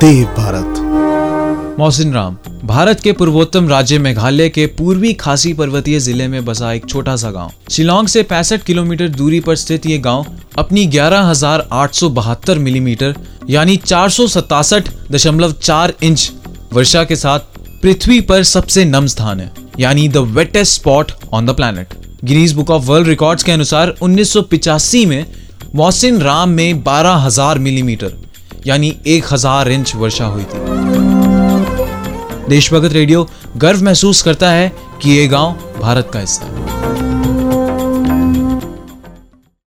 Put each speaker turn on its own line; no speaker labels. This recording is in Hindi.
देव भारत।
मोहसिन राम भारत के पूर्वोत्तम राज्य मेघालय के पूर्वी खासी पर्वतीय ज़िले में बसा एक छोटा सा गाँव। शिलोंग से 65 किलोमीटर दूरी पर स्थित ये गाँव अपनी 11,872 मिलीमीटर यानी चार इंच वर्षा के साथ पृथ्वी पर सबसे नम स्थान है यानी the wettest spot on the planet Guinness book of world records के अनुसार 1985 में मोहसिन राम में 12,000 मिलीमीटर यानी 1000 इंच वर्षा हुई थी। देशभगत रेडियो गर्व महसूस करता है कि ये गाँव भारत का हिस्सा है।